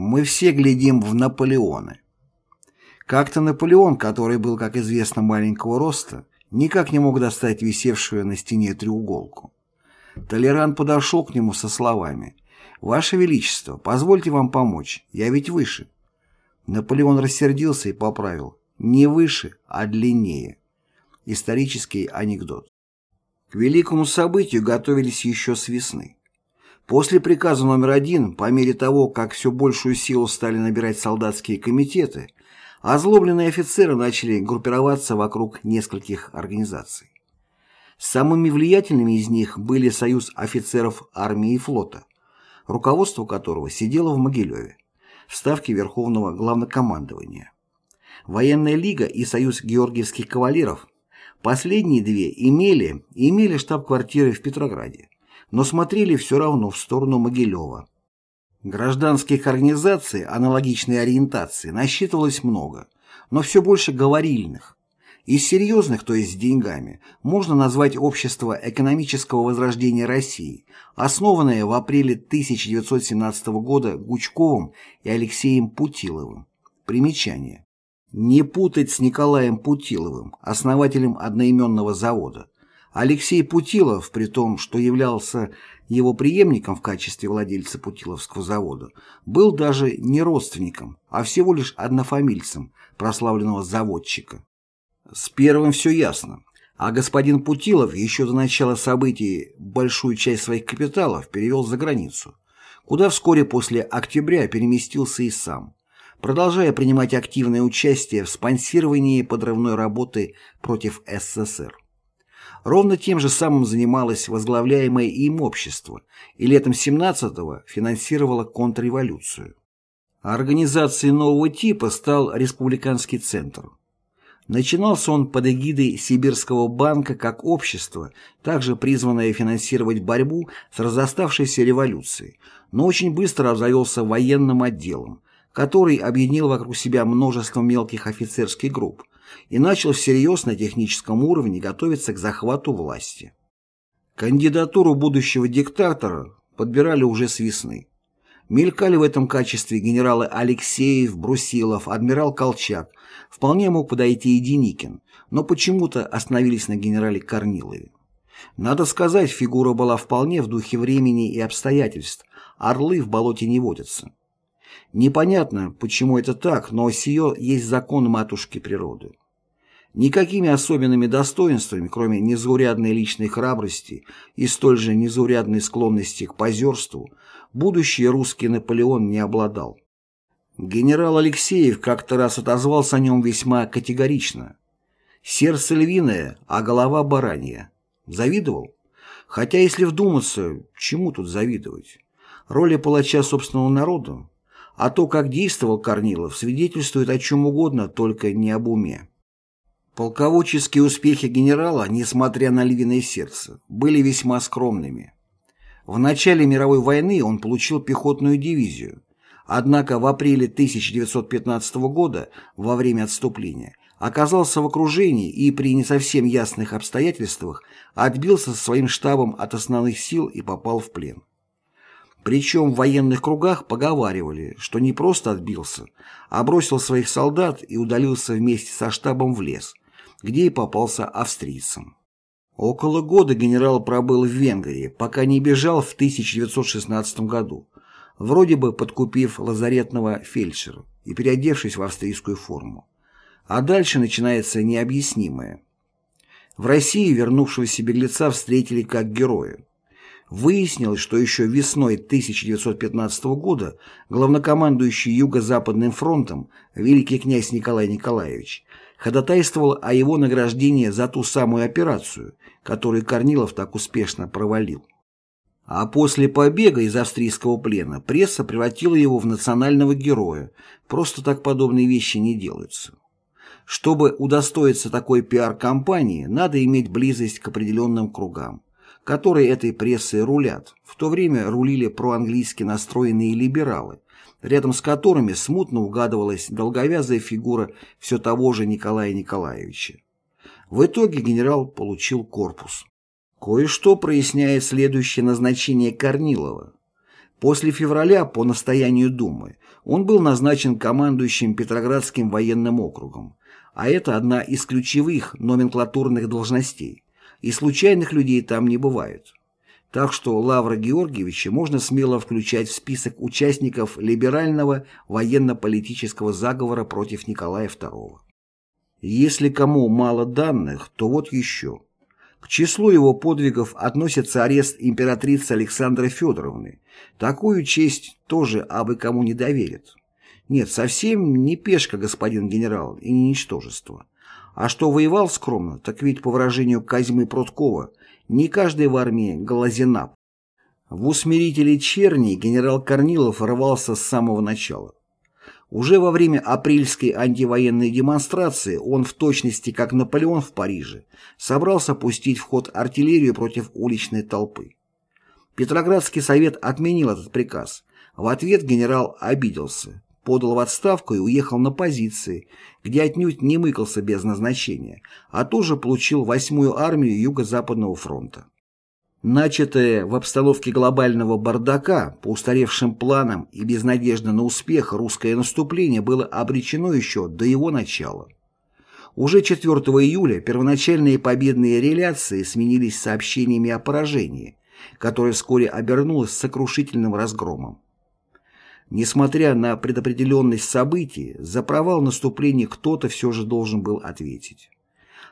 Мы все глядим в Наполеоны. Как-то Наполеон, который был, как известно, маленького роста, никак не мог достать висевшую на стене треуголку. Толеран подошел к нему со словами «Ваше Величество, позвольте вам помочь, я ведь выше». Наполеон рассердился и поправил «Не выше, а длиннее». Исторический анекдот. К великому событию готовились еще с весны. После приказа номер один, по мере того, как все большую силу стали набирать солдатские комитеты, озлобленные офицеры начали группироваться вокруг нескольких организаций. Самыми влиятельными из них были Союз офицеров армии и флота, руководство которого сидело в Могилеве, в ставке Верховного Главнокомандования. Военная лига и Союз георгиевских кавалеров, последние две имели имели штаб-квартиры в Петрограде, но смотрели все равно в сторону Могилева. Гражданских организаций аналогичной ориентации насчитывалось много, но все больше говорильных, из серьезных, то есть с деньгами, можно назвать Общество экономического возрождения России, основанное в апреле 1917 года Гучковым и Алексеем Путиловым. Примечание. Не путать с Николаем Путиловым, основателем одноименного завода. Алексей Путилов, при том, что являлся его преемником в качестве владельца Путиловского завода, был даже не родственником, а всего лишь однофамильцем прославленного заводчика. С первым все ясно. А господин Путилов еще до начала событий большую часть своих капиталов перевел за границу, куда вскоре после октября переместился и сам, продолжая принимать активное участие в спонсировании подрывной работы против СССР. Ровно тем же самым занималось возглавляемое им общество и летом 17-го финансировало контрреволюцию. Организацией нового типа стал Республиканский центр. Начинался он под эгидой Сибирского банка как общество, также призванное финансировать борьбу с разоставшейся революцией, но очень быстро обзавелся военным отделом, который объединил вокруг себя множество мелких офицерских групп и начал всерьез на техническом уровне готовиться к захвату власти. Кандидатуру будущего диктатора подбирали уже с весны. Мелькали в этом качестве генералы Алексеев, Брусилов, адмирал Колчак, вполне мог подойти и Деникин, но почему-то остановились на генерале Корнилове. Надо сказать, фигура была вполне в духе времени и обстоятельств, орлы в болоте не водятся. Непонятно, почему это так, но сие есть закон матушки природы. Никакими особенными достоинствами, кроме незаурядной личной храбрости и столь же незаурядной склонности к позерству, будущий русский Наполеон не обладал. Генерал Алексеев как-то раз отозвался о нем весьма категорично. «Сердце львиное, а голова баранья». Завидовал? Хотя, если вдуматься, чему тут завидовать? Роли палача собственного народа? А то, как действовал Корнилов, свидетельствует о чем угодно, только не об уме. Полководческие успехи генерала, несмотря на львиное сердце, были весьма скромными. В начале мировой войны он получил пехотную дивизию, однако в апреле 1915 года, во время отступления, оказался в окружении и при не совсем ясных обстоятельствах отбился со своим штабом от основных сил и попал в плен. Причем в военных кругах поговаривали, что не просто отбился, а бросил своих солдат и удалился вместе со штабом в лес, где и попался австрийцам. Около года генерал пробыл в Венгрии, пока не бежал в 1916 году, вроде бы подкупив лазаретного фельдшера и переодевшись в австрийскую форму. А дальше начинается необъяснимое. В России вернувшегося беглеца встретили как героя. Выяснилось, что еще весной 1915 года главнокомандующий Юго-Западным фронтом великий князь Николай Николаевич ходатайствовал о его награждении за ту самую операцию, которую Корнилов так успешно провалил. А после побега из австрийского плена пресса превратила его в национального героя. Просто так подобные вещи не делаются. Чтобы удостоиться такой пиар-кампании, надо иметь близость к определенным кругам, которые этой прессой рулят. В то время рулили проанглийски настроенные либералы, рядом с которыми смутно угадывалась долговязая фигура все того же Николая Николаевича. В итоге генерал получил корпус. Кое-что проясняет следующее назначение Корнилова. После февраля, по настоянию Думы, он был назначен командующим Петроградским военным округом, а это одна из ключевых номенклатурных должностей, и случайных людей там не бывает. Так что Лавра Георгиевича можно смело включать в список участников либерального военно-политического заговора против Николая II. Если кому мало данных, то вот еще. К числу его подвигов относится арест императрицы Александры Федоровны. Такую честь тоже абы кому не доверит. Нет, совсем не пешка, господин генерал, и не ничтожество. А что воевал скромно, так ведь, по выражению Казьмы Пруткова, не каждый в армии глазенап. В усмирителе черни генерал Корнилов рвался с самого начала. Уже во время апрельской антивоенной демонстрации он в точности, как Наполеон в Париже, собрался пустить в ход артиллерию против уличной толпы. Петроградский совет отменил этот приказ. В ответ генерал обиделся, подал в отставку и уехал на позиции, где отнюдь не мыкался без назначения, а тоже получил восьмую армию Юго-Западного фронта. Начатое в обстановке глобального бардака, по устаревшим планам и без надежды на успех русское наступление было обречено еще до его начала. Уже 4 июля первоначальные победные реляции сменились сообщениями о поражении, которое вскоре обернулось сокрушительным разгромом. Несмотря на предопределенность событий, за провал наступления кто-то все же должен был ответить.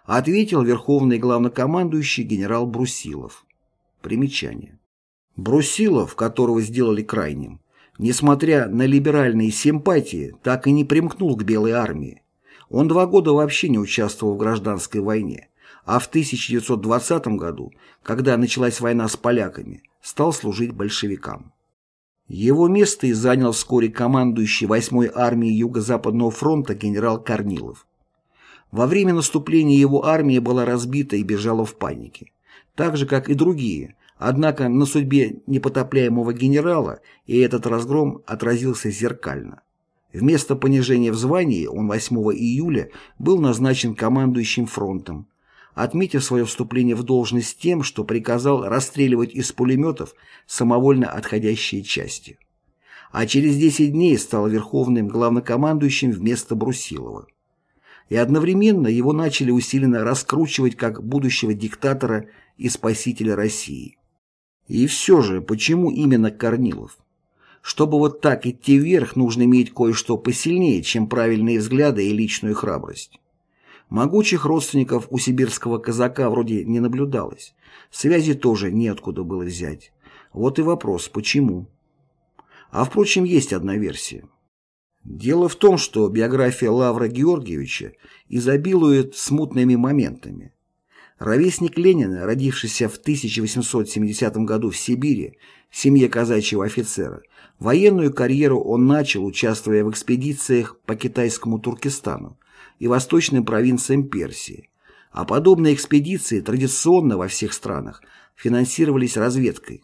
Ответил верховный главнокомандующий генерал Брусилов. Примечание. Брусилов, которого сделали крайним, несмотря на либеральные симпатии, так и не примкнул к Белой армии. Он два года вообще не участвовал в гражданской войне, а в 1920 году, когда началась война с поляками, стал служить большевикам. Его место и занял вскоре командующий 8-й армией Юго-Западного фронта генерал Корнилов. Во время наступления его армия была разбита и бежала в панике так же, как и другие, однако на судьбе непотопляемого генерала и этот разгром отразился зеркально. Вместо понижения в звании он 8 июля был назначен командующим фронтом, отметив свое вступление в должность тем, что приказал расстреливать из пулеметов самовольно отходящие части. А через 10 дней стал верховным главнокомандующим вместо Брусилова. И одновременно его начали усиленно раскручивать как будущего диктатора и спасителя России. И все же, почему именно Корнилов? Чтобы вот так идти вверх, нужно иметь кое-что посильнее, чем правильные взгляды и личную храбрость. Могучих родственников у сибирского казака вроде не наблюдалось. Связи тоже неоткуда было взять. Вот и вопрос, почему? А впрочем, есть одна версия. Дело в том, что биография Лавра Георгиевича изобилует смутными моментами. Ровесник Ленина, родившийся в 1870 году в Сибири, в семье казачьего офицера, военную карьеру он начал, участвуя в экспедициях по китайскому Туркестану и восточным провинциям Персии, а подобные экспедиции традиционно во всех странах финансировались разведкой.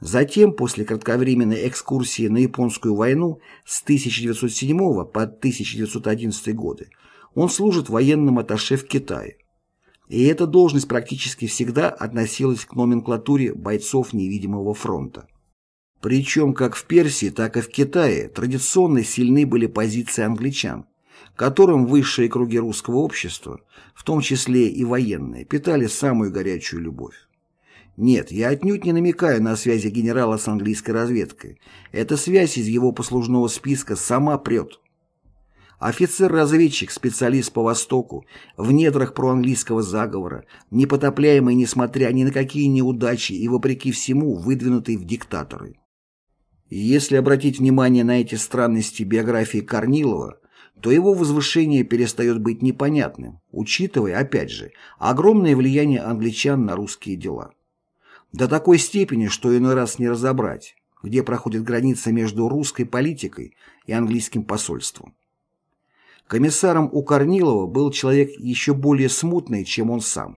Затем, после кратковременной экскурсии на Японскую войну с 1907 по 1911 годы, он служит военным атташе в Китае. И эта должность практически всегда относилась к номенклатуре бойцов невидимого фронта. Причем как в Персии, так и в Китае традиционно сильны были позиции англичан, которым высшие круги русского общества, в том числе и военные, питали самую горячую любовь. Нет, я отнюдь не намекаю на связи генерала с английской разведкой. Эта связь из его послужного списка сама прет. Офицер-разведчик, специалист по Востоку, в недрах проанглийского заговора, непотопляемый, несмотря ни на какие неудачи и, вопреки всему, выдвинутый в диктаторы. Если обратить внимание на эти странности биографии Корнилова, то его возвышение перестает быть непонятным, учитывая, опять же, огромное влияние англичан на русские дела. До такой степени, что иной раз не разобрать, где проходит граница между русской политикой и английским посольством. Комиссаром у Корнилова был человек еще более смутный, чем он сам.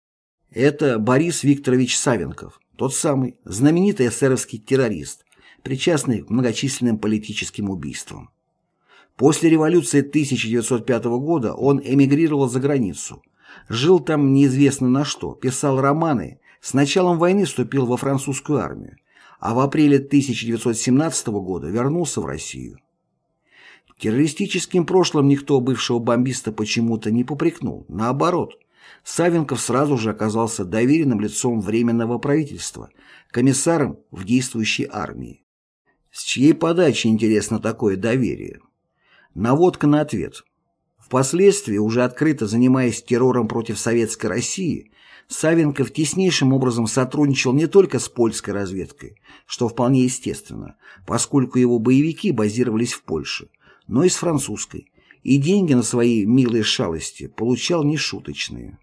Это Борис Викторович Савенков, тот самый знаменитый эсеровский террорист, причастный к многочисленным политическим убийствам. После революции 1905 года он эмигрировал за границу. Жил там неизвестно на что, писал романы, с началом войны вступил во французскую армию, а в апреле 1917 года вернулся в Россию. Террористическим прошлым никто бывшего бомбиста почему-то не попрекнул. Наоборот, Савенков сразу же оказался доверенным лицом Временного правительства, комиссаром в действующей армии. С чьей подачи, интересно, такое доверие? Наводка на ответ. Впоследствии, уже открыто занимаясь террором против Советской России, Савенков теснейшим образом сотрудничал не только с польской разведкой, что вполне естественно, поскольку его боевики базировались в Польше, но и с французской, и деньги на свои милые шалости получал нешуточные.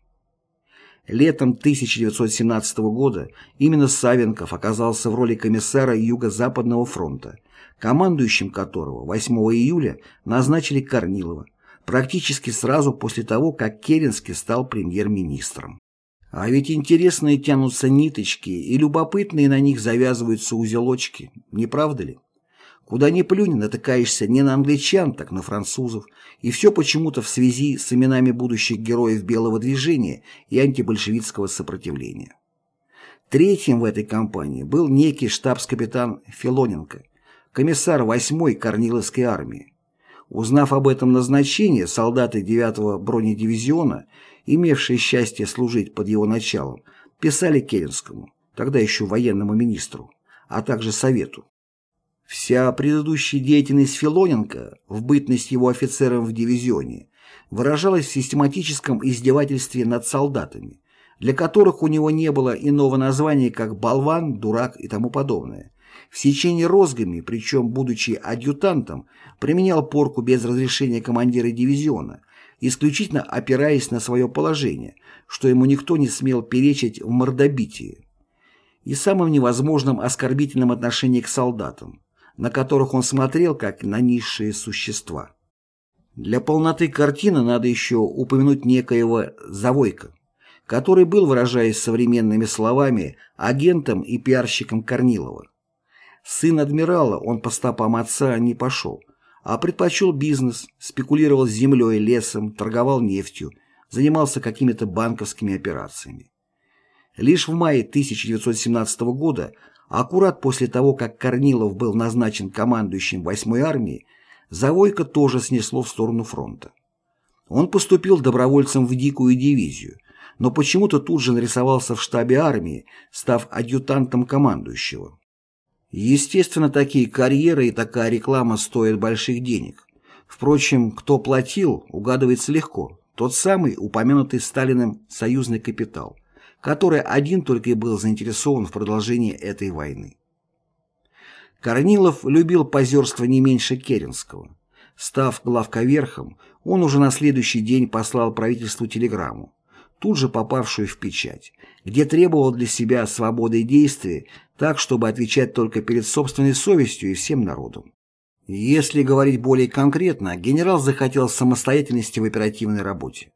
Летом 1917 года именно Савенков оказался в роли комиссара Юго-Западного фронта, командующим которого 8 июля назначили Корнилова, практически сразу после того, как Керенский стал премьер-министром. А ведь интересные тянутся ниточки, и любопытные на них завязываются узелочки, не правда ли? Куда ни плюнь, натыкаешься не на англичан, так на французов, и все почему-то в связи с именами будущих героев белого движения и антибольшевистского сопротивления. Третьим в этой кампании был некий штабс-капитан Филоненко, комиссар 8-й Корниловской армии. Узнав об этом назначении, солдаты 9-го бронедивизиона, имевшие счастье служить под его началом, писали Керенскому, тогда еще военному министру, а также Совету. Вся предыдущая деятельность Филоненко, в бытность его офицером в дивизионе, выражалась в систематическом издевательстве над солдатами, для которых у него не было иного названия, как болван, дурак и тому подобное. В сечении розгами, причем, будучи адъютантом, применял порку без разрешения командира дивизиона, исключительно опираясь на свое положение, что ему никто не смел перечить в мордобитии, и самым невозможным оскорбительным отношением к солдатам на которых он смотрел как на низшие существа. Для полноты картины надо еще упомянуть некоего Завойка, который был, выражаясь современными словами, агентом и пиарщиком Корнилова. Сын адмирала, он по стопам отца не пошел, а предпочел бизнес, спекулировал землей, лесом, торговал нефтью, занимался какими-то банковскими операциями. Лишь в мае 1917 года Аккурат после того, как Корнилов был назначен командующим 8-й армией, Завойко тоже снесло в сторону фронта. Он поступил добровольцем в дикую дивизию, но почему-то тут же нарисовался в штабе армии, став адъютантом командующего. Естественно, такие карьеры и такая реклама стоят больших денег. Впрочем, кто платил, угадывается легко. Тот самый упомянутый Сталиным союзный капитал который один только и был заинтересован в продолжении этой войны. Корнилов любил позерство не меньше Керенского. Став главковерхом, он уже на следующий день послал правительству телеграмму, тут же попавшую в печать, где требовал для себя свободы действия так, чтобы отвечать только перед собственной совестью и всем народом. Если говорить более конкретно, генерал захотел самостоятельности в оперативной работе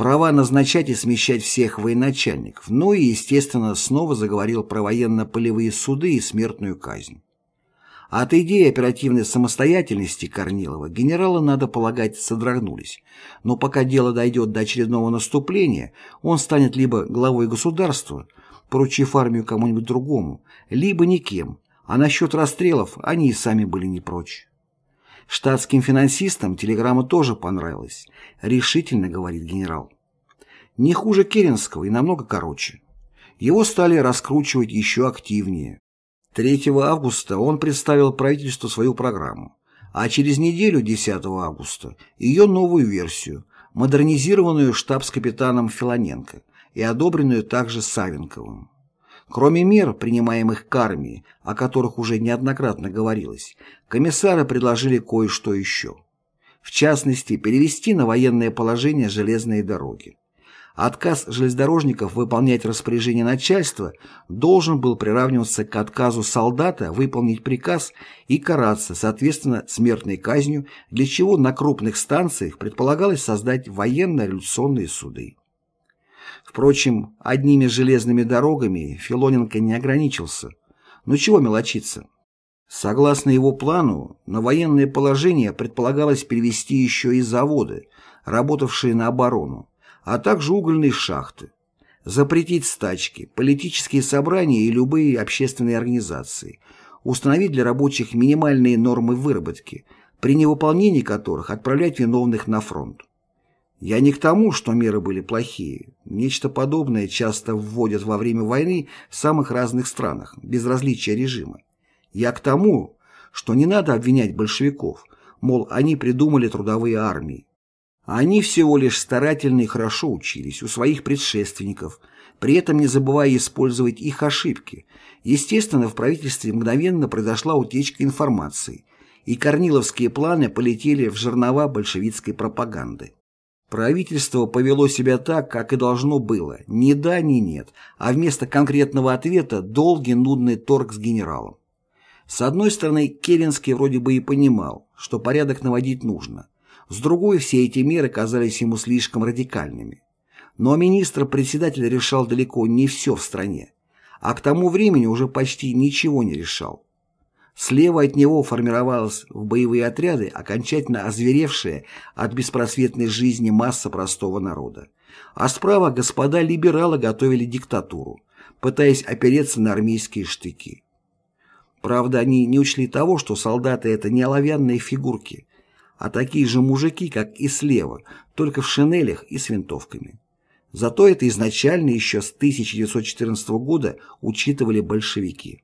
права назначать и смещать всех военачальников, ну и, естественно, снова заговорил про военно-полевые суды и смертную казнь. От идеи оперативной самостоятельности Корнилова генералы, надо полагать, содрогнулись, но пока дело дойдет до очередного наступления, он станет либо главой государства, поручив армию кому-нибудь другому, либо никем, а насчет расстрелов они и сами были не прочь. Штатским финансистам телеграмма тоже понравилась. Решительно, говорит генерал. Не хуже Керенского и намного короче. Его стали раскручивать еще активнее. 3 августа он представил правительству свою программу, а через неделю, 10 августа, ее новую версию, модернизированную штабс-капитаном Филоненко и одобренную также Савенковым. Кроме мер, принимаемых к армии, о которых уже неоднократно говорилось, комиссары предложили кое-что еще. В частности, перевести на военное положение железные дороги. Отказ железнодорожников выполнять распоряжение начальства должен был приравниваться к отказу солдата выполнить приказ и караться, соответственно, смертной казнью, для чего на крупных станциях предполагалось создать военно-революционные суды. Впрочем, одними железными дорогами Филоненко не ограничился. Но чего мелочиться? Согласно его плану, на военное положение предполагалось перевести еще и заводы, работавшие на оборону, а также угольные шахты. запретить стачки, политические собрания и любые общественные организации, установить для рабочих минимальные нормы выработки, при невыполнении которых отправлять виновных на фронт. Я не к тому, что меры были плохие. Нечто подобное часто вводят во время войны в самых разных странах, без различия режима. Я к тому, что не надо обвинять большевиков, мол, они придумали трудовые армии. Они всего лишь старательно и хорошо учились у своих предшественников, при этом не забывая использовать их ошибки. Естественно, в правительстве мгновенно произошла утечка информации, и корниловские планы полетели в жернова большевистской пропаганды. Правительство повело себя так, как и должно было, ни да, ни нет, а вместо конкретного ответа долгий нудный торг с генералом. С одной стороны, Керенский вроде бы и понимал, что порядок наводить нужно, с другой, все эти меры казались ему слишком радикальными. Но министр-председатель решал далеко не все в стране, а к тому времени уже почти ничего не решал. Слева от него формировалась в боевые отряды окончательно озверевшая от беспросветной жизни масса простого народа. А справа господа либералы готовили диктатуру, пытаясь опереться на армейские штыки. Правда, они не учли того, что солдаты – это не оловянные фигурки, а такие же мужики, как и слева, только в шинелях и с винтовками. Зато это изначально еще с 1914 года учитывали большевики.